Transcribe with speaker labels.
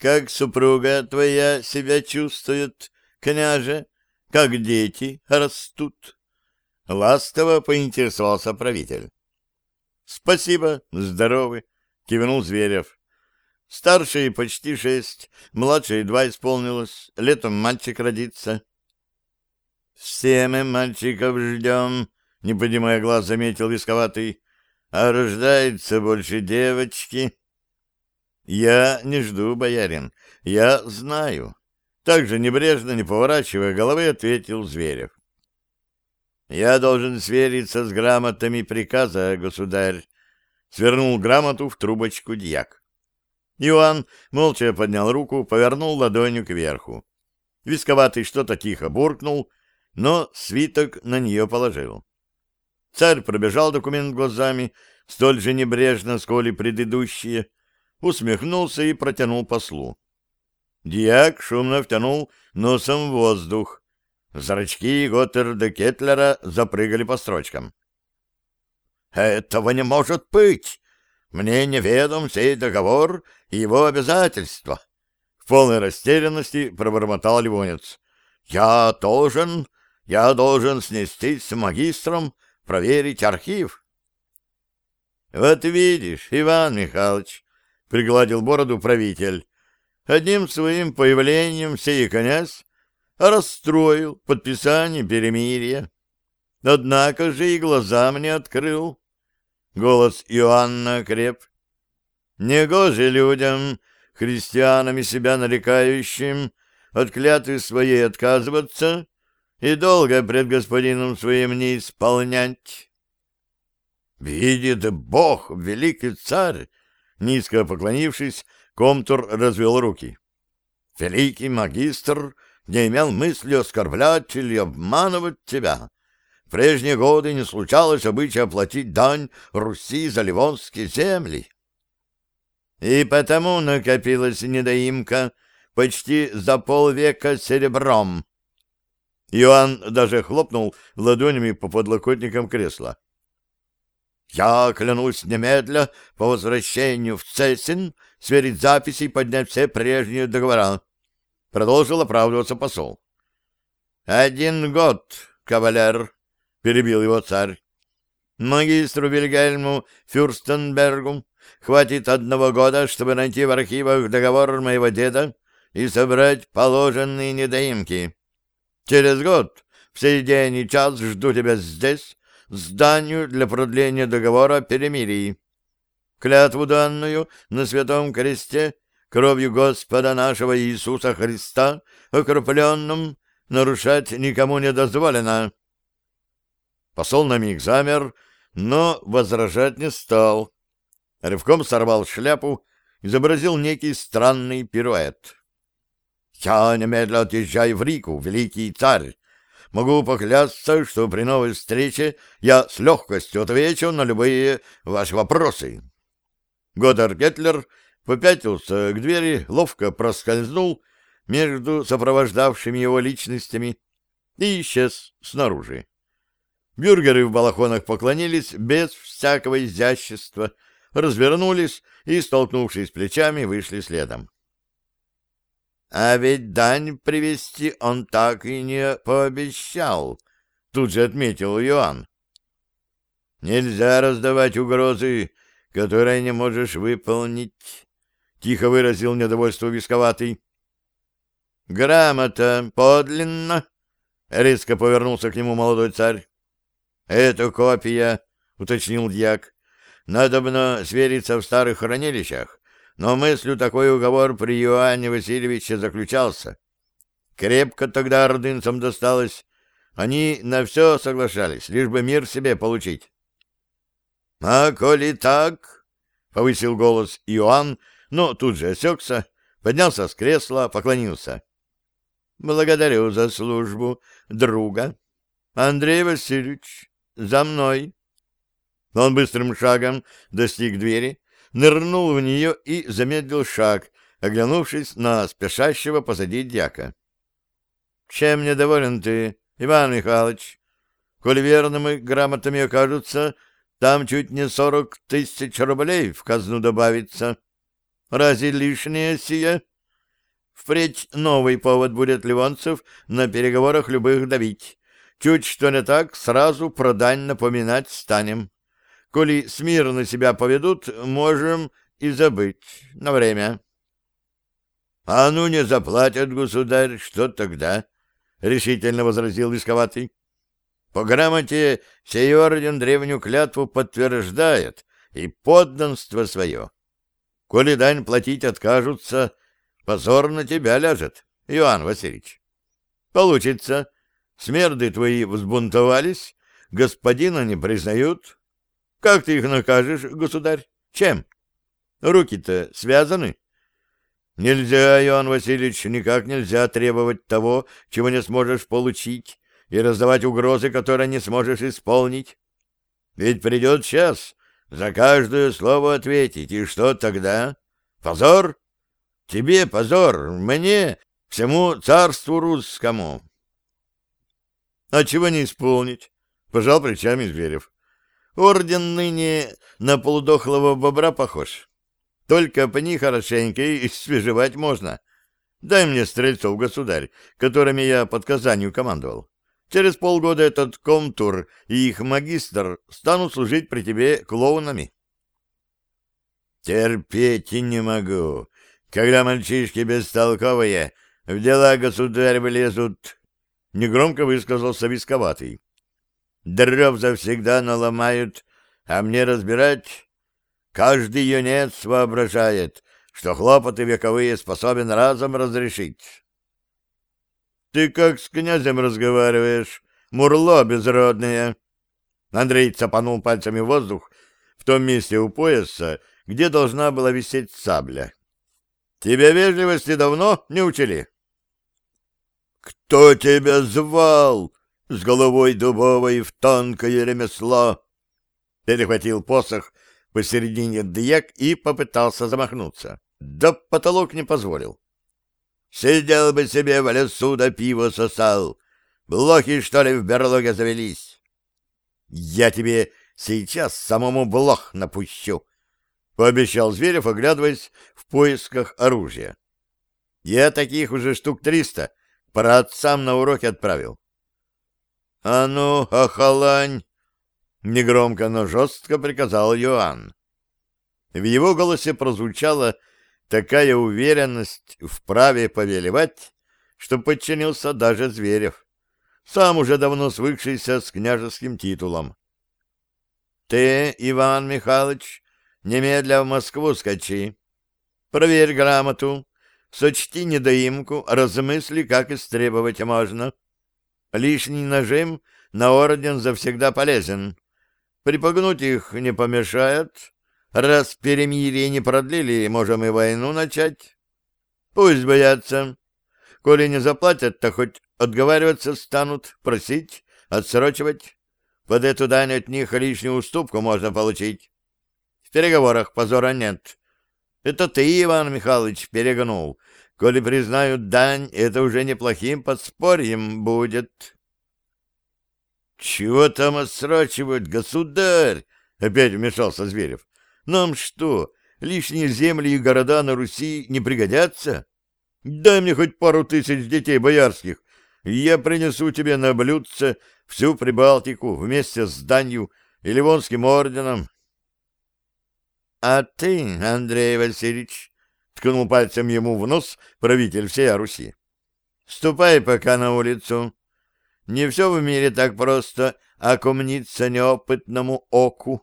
Speaker 1: как супруга твоя себя чувствует, княже? Как дети растут?» Ласково поинтересовался правитель. «Спасибо, здоровы», — кивнул Зверев. «Старший почти шесть, младший два исполнилось, летом мальчик родится». «Все мы мальчиков ждем», — не поднимая глаз, заметил висковатый. «А рождается больше девочки». «Я не жду, боярин, я знаю». Также небрежно, не поворачивая головы, ответил Зверев. «Я должен свериться с грамотами приказа, государь», — свернул грамоту в трубочку дьяк. Иоанн молча поднял руку, повернул ладонью кверху. Висковатый что-то тихо буркнул, но свиток на нее положил. Царь пробежал документ глазами, столь же небрежно, сколь и предыдущие, усмехнулся и протянул послу. Диак шумно втянул носом в воздух. Зрачки Готтерда Кетлера запрыгали по строчкам. «Этого не может быть! Мне неведом сей договор и его обязательства!» В полной растерянности пробормотал Ливонец. «Я должен я должен снестись с магистром, проверить архив. — Вот видишь, Иван Михайлович, — пригладил бороду правитель, — одним своим появлением сей князь расстроил подписание перемирия. Однако же и глаза мне открыл. Голос Иоанна креп. Негоже людям, христианами себя нарекающим, от клятвы своей отказываться и долго пред господином своим не исполнять. «Видит Бог, великий царь!» Низко поклонившись, Комтур развел руки. «Великий магистр не имел мысли оскорблять или обманывать тебя. В прежние годы не случалось обычая оплатить дань Руси за ливонские земли. И потому накопилась недоимка почти за полвека серебром, Иоанн даже хлопнул ладонями по подлокотникам кресла. «Я клянусь немедля по возвращению в Цесин сверить записи и поднять все прежние договора», — продолжил оправдываться посол. «Один год, кавалер», — перебил его царь. «Магистру Вильгельму Фюрстенбергу хватит одного года, чтобы найти в архивах договор моего деда и собрать положенные недоимки». Через год в сей день и час жду тебя здесь, зданию для продления договора о перемирии. Клятву данную на святом кресте кровью Господа нашего Иисуса Христа, окропленным, нарушать никому не дозволено. Посол на миг замер, но возражать не стал. Рывком сорвал шляпу, изобразил некий странный пируэт. Я немедленно отъезжаю в Рику, великий царь. Могу поклясться, что при новой встрече я с легкостью отвечу на любые ваши вопросы. Годар Гетлер попятился к двери, ловко проскользнул между сопровождавшими его личностями и исчез снаружи. Бюргеры в балахонах поклонились без всякого изящества, развернулись и, столкнувшись плечами, вышли следом. А ведь дань привести он так и не пообещал, тут же отметил Иоанн. Нельзя раздавать угрозы, которые не можешь выполнить, тихо выразил недовольство висковатый. Грамота подлинно, резко повернулся к нему молодой царь. Это копия, уточнил дьяк. Надобно свериться в старых хранилищах. Но мыслью такой уговор при Иоанне Васильевиче заключался. Крепко тогда ордынцам досталось. Они на все соглашались, лишь бы мир себе получить. — А коли так, — повысил голос Иоанн, но тут же осекся, поднялся с кресла, поклонился. — Благодарю за службу друга. Андрей Васильевич, за мной. Он быстрым шагом достиг двери, нырнул в нее и замедлил шаг, оглянувшись на спешащего позади дьяка. — Чем недоволен ты, Иван Михайлович? Коль верными грамотами окажутся, там чуть не сорок тысяч рублей в казну добавится. Разве лишнее сие? Впредь новый повод будет ливонцев на переговорах любых давить. Чуть что не так, сразу про дань напоминать станем. Коли смирно себя поведут, можем и забыть на время. — А ну не заплатят, государь, что тогда? — решительно возразил Висковатый. — По грамоте сей орден древнюю клятву подтверждает и подданство свое. Коли дань платить откажутся, позор на тебя ляжет, Иоанн Васильевич. Получится, смерды твои взбунтовались, господина не признают. Как ты их накажешь, государь? Чем? Руки-то связаны. Нельзя, Иоанн Васильевич, никак нельзя требовать того, чего не сможешь получить, и раздавать угрозы, которые не сможешь исполнить. Ведь придет час за каждое слово ответить, и что тогда? Позор? Тебе позор, мне, всему царству русскому. А чего не исполнить? Пожал плечами Зверев. Орден ныне на полудохлого бобра похож. Только пни хорошенько и свежевать можно. Дай мне стрельцов, государь, которыми я под Казанью командовал. Через полгода этот комтур и их магистр станут служить при тебе клоунами. Терпеть не могу, когда мальчишки бестолковые в дела государь влезут, — негромко высказался висковатый. Дров завсегда наломают, а мне разбирать Каждый юнец воображает, что хлопоты вековые способен разом разрешить. — Ты как с князем разговариваешь, мурло безродное! Андрей цапанул пальцами воздух в том месте у пояса, где должна была висеть сабля. — Тебя вежливости давно не учили? — Кто тебя звал? С головой дубовой в тонкое ремесло! Перехватил посох посередине дьяк и попытался замахнуться. Да потолок не позволил. Сидел бы себе в лесу да пиво сосал. Блохи, что ли, в берлоге завелись? Я тебе сейчас самому блох напущу, — пообещал Зверев, оглядываясь в поисках оружия. Я таких уже штук триста про отцам на уроки отправил. — А ну, охолань! Негромко, но жестко приказал Иоанн. В его голосе прозвучала такая уверенность в праве повелевать, что подчинился даже Зверев, сам уже давно свыкшийся с княжеским титулом. — Ты, Иван Михайлович, немедля в Москву скачи. Проверь грамоту, сочти недоимку, размысли, как истребовать можно. Лишний нажим на орден завсегда полезен. Припугнуть их не помешает. Раз перемирие не продлили, можем и войну начать. Пусть боятся. Коли не заплатят, то хоть отговариваться станут, просить, отсрочивать. Под эту дань от них лишнюю уступку можно получить. В переговорах позора нет. Это ты, Иван Михайлович, перегнул. Коли признают дань, это уже неплохим подспорьем будет. «Чего там отсрачивать, государь?» — опять вмешался Зверев. «Нам что, лишние земли и города на Руси не пригодятся? Дай мне хоть пару тысяч детей боярских, и я принесу тебе на блюдце всю Прибалтику вместе с Данью и Ливонским орденом». «А ты, Андрей Васильевич», — ткнул пальцем ему в нос правитель всей Руси, — «ступай пока на улицу». Не все в мире так просто окумниться неопытному оку.